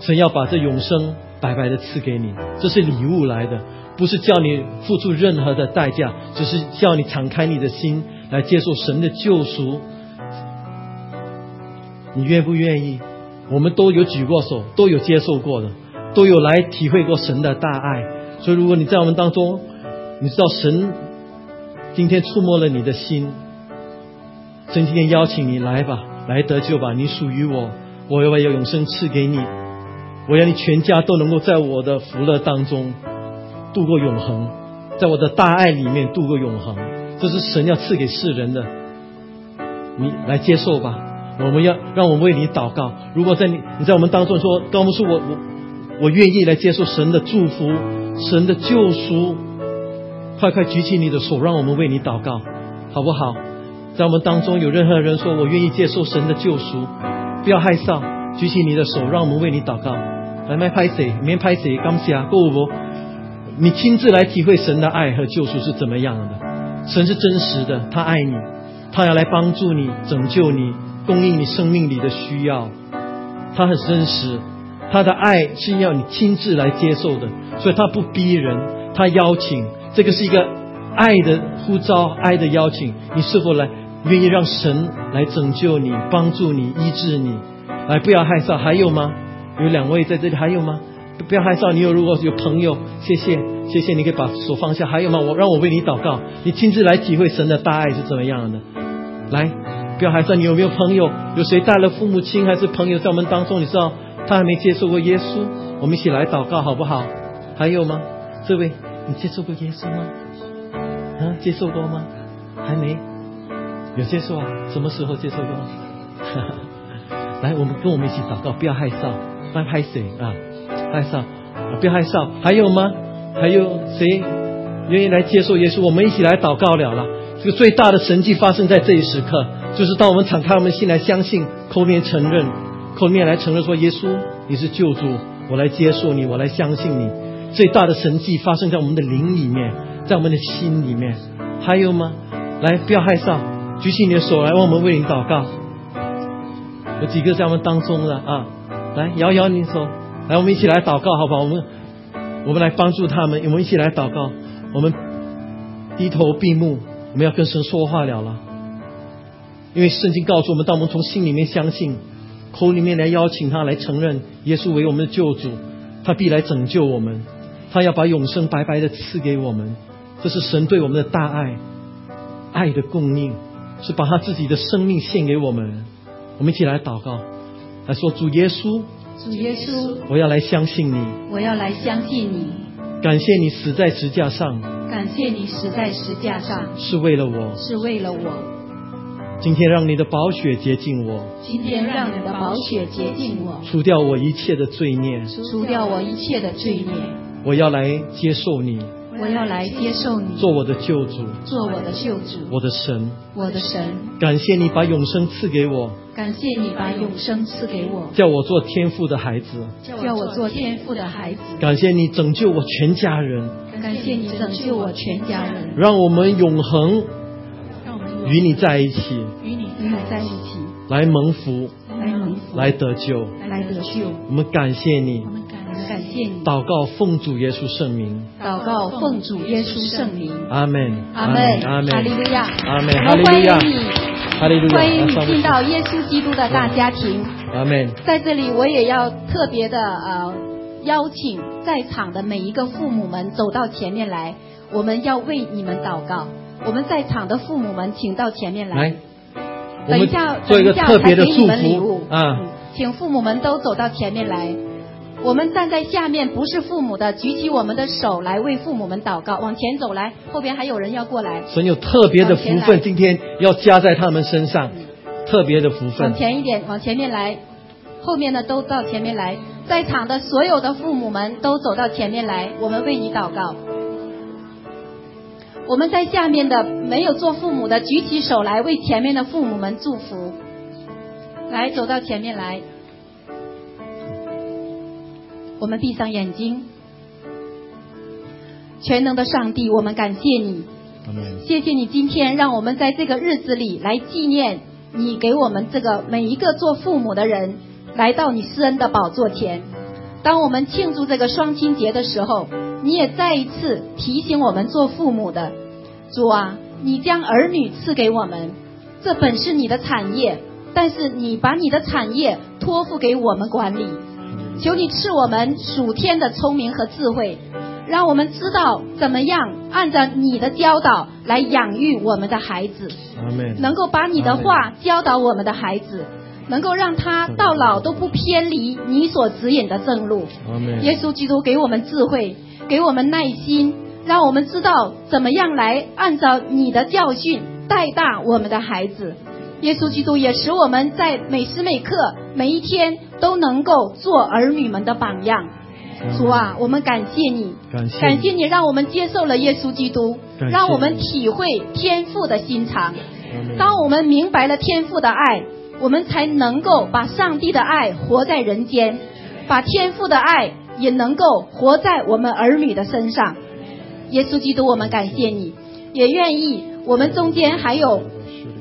神要把这永生白白的赐给你，这是礼物来的，不是叫你付出任何的代价，只是叫你敞开你的心。来接受神的救赎，你愿不愿意？我们都有举过手，都有接受过的，都有来体会过神的大爱。所以，如果你在我们当中，你知道神今天触摸了你的心，神今天邀请你来吧，来得救吧，你属于我，我要把永生赐给你，我要你全家都能够在我的福乐当中度过永恒，在我的大爱里面度过永恒，这是神要赐给世人的，你来接受吧。我们要让我们为你祷告。如果在你你在我们当中说高牧师，我我我愿意来接受神的祝福，神的救赎。快快举起你的手，让我们为你祷告，好不好？在我们当中有任何人说我愿意接受神的救赎，不要害臊，举起你的手，让我们为你祷告。来，麦拍谁？免拍谁？感谢啊，够不？你亲自来体会神的爱和救赎是怎么样的？神是真实的，他爱你，他要来帮助你、拯救你、供应你生命里的需要。他很真实，他的爱是要你亲自来接受的，所以他不逼人，他邀请。这个是一个爱的呼召，爱的邀请。你是否来愿意让神来拯救你、帮助你、医治你？来，不要害臊。还有吗？有两位在这里，还有吗？不要害臊。你有如果有朋友，谢谢，谢谢。你可以把手放下。还有吗？我让我为你祷告，你亲自来体会神的大爱是怎么样的。来，不要害臊。你有没有朋友？有谁带了父母亲还是朋友在我们当中？你知道他还没接受过耶稣，我们一起来祷告好不好？还有吗？这位。你接受过耶稣吗？啊，接受过吗？还没，有接受啊？什么时候接受过？[laughs] 来，我们跟我们一起祷告，不要害臊，不要害谁啊？害臊，不要害臊。还有吗？还有谁愿意来接受耶稣？我们一起来祷告了了。这个最大的神迹发生在这一时刻，就是当我们敞开我们心来相信，口面承认，口面来承认说：耶稣，你是救主，我来接受你，我来相信你。最大的神迹发生在我们的灵里面，在我们的心里面，还有吗？来，不要害臊，举起你的手来，让我们为你祷告。有几个在我们当中的啊？来，摇摇你手，来，我们一起来祷告，好不好？我们我们来帮助他们，我们一起来祷告。我们低头闭目，我们要跟神说话了了。因为圣经告诉我们，当我们从心里面相信，口里面来邀请他来承认耶稣为我们的救主，他必来拯救我们。他要把永生白白的赐给我们，这是神对我们的大爱，爱的供应，是把他自己的生命献给我们。我们一起来祷告，来说主耶稣，主耶稣，我要来相信你，我要来相信你，感谢你死在石架上，感谢你死在石架上，是为了我，是为了我。今天让你的宝血洁净我，今天让你的宝血洁净我，除掉我一切的罪孽，除掉我一切的罪孽。我要来接受你，我要来接受你，做我的救主，做我的救主，我的神，我的神。感谢你把永生赐给我，感谢你把永生赐给我，叫我做天父的孩子，叫我做天父的孩子。感谢你拯救我全家人，感谢你拯救我全家人，让我们永恒，与你在一起，与你与你在一起，来蒙福，来蒙福，来得救，来得救。我们感谢你。感谢你。祷告奉主耶稣圣名。祷告奉主耶稣圣名。阿门。阿门。阿门。哈利路亚。阿门。哈利路亚。哈利路亚。欢迎你进到耶稣基督的大家庭。阿门。在这里，我也要特别的呃邀请在场的每一个父母们走到前面来，我们要为你们祷告。我们在场的父母们，请到前面来。来。等一下，做一个特别的祝福啊！请父母们都走到前面来。我们站在下面，不是父母的，举起我们的手来为父母们祷告。往前走来，后边还有人要过来。神有特别的福分，今天要加在他们身上，特别的福分。往前一点，往前面来，后面的都到前面来，在场的所有的父母们都走到前面来，我们为你祷告。我们在下面的没有做父母的，举起手来为前面的父母们祝福。来，走到前面来。我们闭上眼睛，全能的上帝，我们感谢你，谢谢你今天让我们在这个日子里来纪念你给我们这个每一个做父母的人来到你施恩的宝座前。当我们庆祝这个双亲节的时候，你也再一次提醒我们做父母的主啊，你将儿女赐给我们，这本是你的产业，但是你把你的产业托付给我们管理。求你赐我们属天的聪明和智慧，让我们知道怎么样按照你的教导来养育我们的孩子。能够把你的话教导我们的孩子，能够让他到老都不偏离你所指引的正路。耶稣基督给我们智慧，给我们耐心，让我们知道怎么样来按照你的教训带大我们的孩子。耶稣基督也使我们在每时每刻、每一天都能够做儿女们的榜样。主啊，我们感谢你，感谢感谢你让我们接受了耶稣基督，让我们体会天父的心肠。当我们明白了天父的爱，我们才能够把上帝的爱活在人间，把天父的爱也能够活在我们儿女的身上。耶稣基督，我们感谢你，也愿意我们中间还有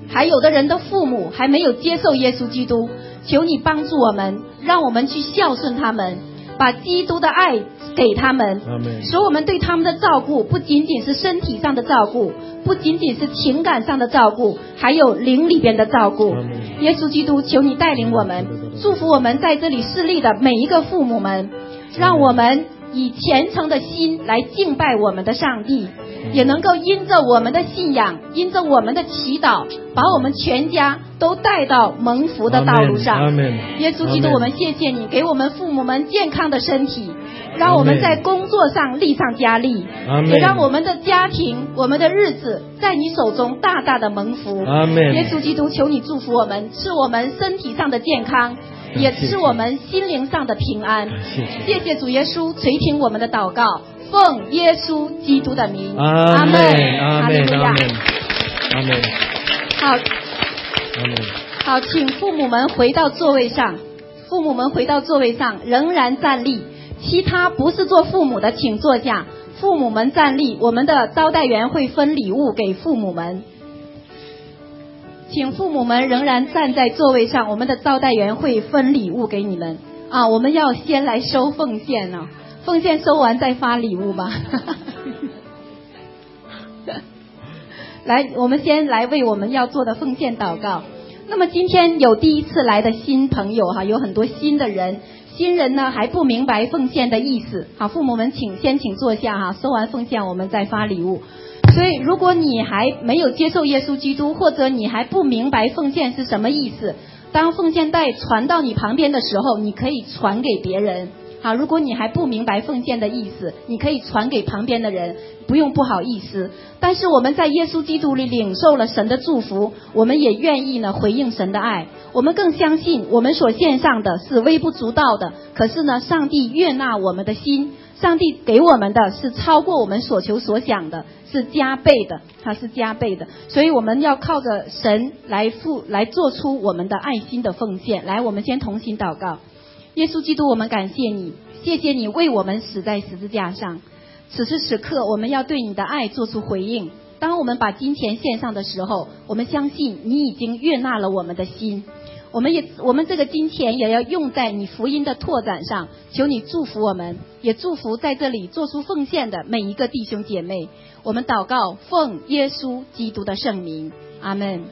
还有的人的父母还没有接受耶稣基督，求你帮助我们，让我们去孝顺他们，把基督的爱给他们，使我们对他们的照顾不仅仅是身体上的照顾，不仅仅是情感上的照顾，还有灵里边的照顾。耶稣基督，求你带领我们，祝福我们在这里侍立的每一个父母们，让我们以虔诚的心来敬拜我们的上帝，也能够因着我们的信仰，因着我们的祈祷，把我们全家都带到蒙福的道路上。耶稣基督，我们谢谢你，给我们父母们健康的身体，让我们在工作上力上加力，也让我们的家庭、我们的日子在你手中大大的蒙福。耶稣基督，求你祝福我们，赐我们身体上的健康，谢也是我们心灵上的平安。谢谢主耶稣垂听我们的祷告，奉耶稣基督的名，阿门，阿利路亚阿门，阿门，好。阿门。好，请父母们回到座位上，父母们回到座位上，仍然站立。其他不是做父母的，请坐下。父母们站立，我们的招待员会分礼物给父母们。请父母们仍然站在座位上，我们的招待员会分礼物给你们。啊，我们要先来收奉献呢、奉献收完再发礼物吧。[laughs] 来，我们先来为我们要做的奉献祷告。那么今天有第一次来的新朋友哈，有很多新的人，新人呢还不明白奉献的意思。好，父母们请先请坐下哈，收完奉献我们再发礼物。所以，如果你还没有接受耶稣基督，或者你还不明白奉献是什么意思，当奉献袋传到你旁边的时候，你可以传给别人。好，如果你还不明白奉献的意思，你可以传给旁边的人，不用不好意思。但是我们在耶稣基督里领受了神的祝福，我们也愿意呢回应神的爱。我们更相信我们所献上的是微不足道的，可是呢，上帝悦纳我们的心，上帝给我们的是超过我们所求所想的，是加倍的，它是加倍的。所以我们要靠着神来付，来做出我们的爱心的奉献。来，我们先同心祷告。耶稣基督，我们感谢你，谢谢你为我们死在十字架上。此时此刻，我们要对你的爱做出回应。当我们把金钱献上的时候，我们相信你已经悦纳了我们的心。我们也，我们这个金钱也要用在你福音的拓展上。求你祝福我们，也祝福在这里做出奉献的每一个弟兄姐妹。我们祷告，奉耶稣基督的圣名，阿门。